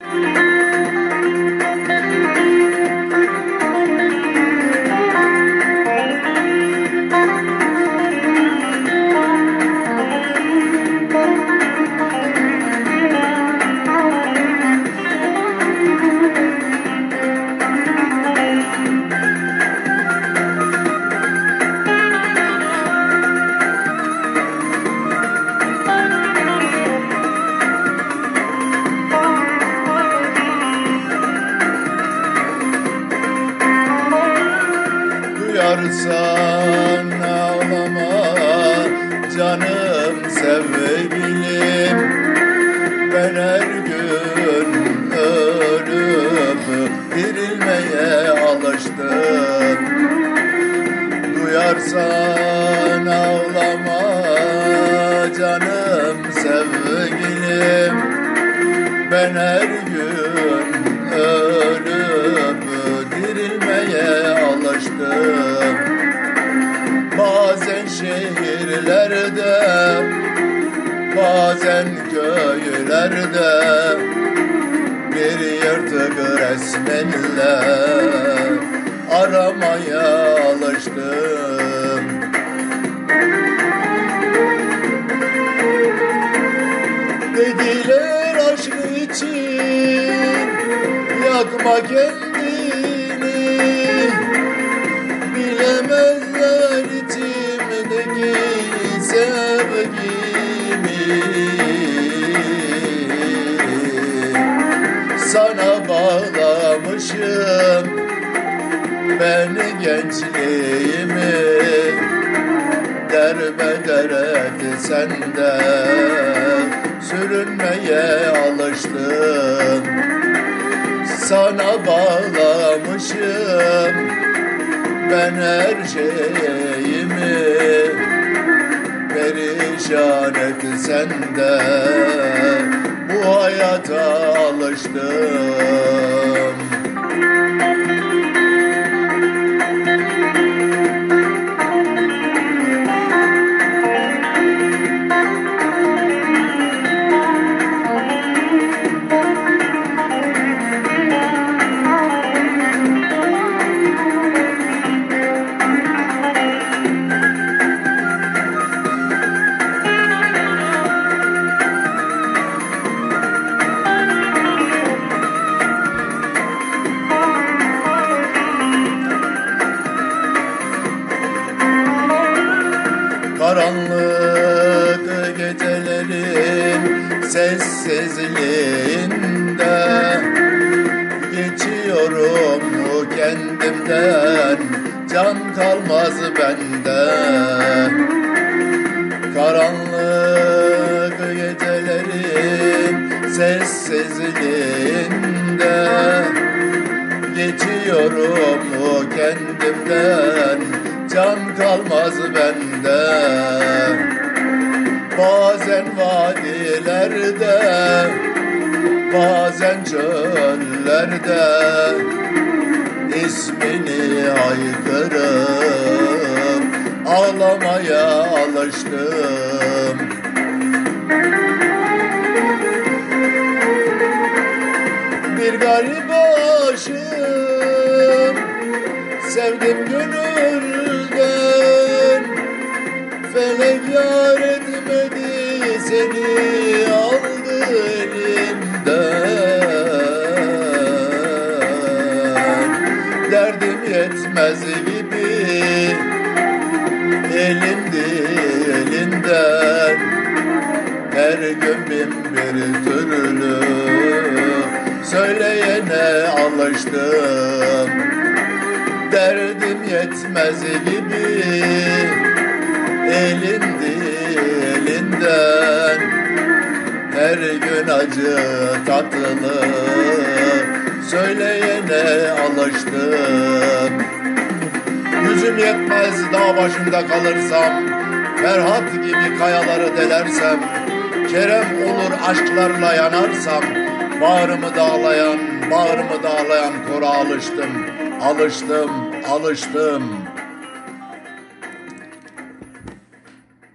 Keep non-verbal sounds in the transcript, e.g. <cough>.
Música <laughs> Duyarsan ağlama canım sevgilim. Ben her gün ölüp dirilmeye alıştım. Duyarsan ağlama canım sevgilim. Ben her gün ölüp dirilmeye alıştım şehirlerde Bazen köylerde Bir yırtık resmenle Aramaya alıştım. Dediler aşk için Yakma kendini Bilemezler Sana bağlamışım Ben gençliğimi. Derbeder et sende Sürünmeye alıştım. Sana bağlamışım ben her şeyimi perişan et sen de bu hayata alıştım. Sessizliğinde Geçiyorum kendimden can kalmaz bende. Karanlık gecelerin sessizliğinde Geçiyorum kendimden can kalmaz bende Bazen vadilerde Bazen çöllerde ismini haykırıp Ağlamaya alıştım. Bir garip aşığım Sevdim gönülden Felek yar etmedi seni aldı elimden Derdim yetmez gibi elimdi elinden. Her gün bin bir türlü söyleyene alıştım. Derdim yetmez gibi elindi elinden Her gün acı tatlı söyleyene alıştım. Yüzüm yetmez dağ başında kalırsam Ferhat gibi kayaları delersem Kerem olur aşklarla yanarsam Bağrımı dağlayan, bağrımı dağlayan kora alıştım Alıştım, alıştım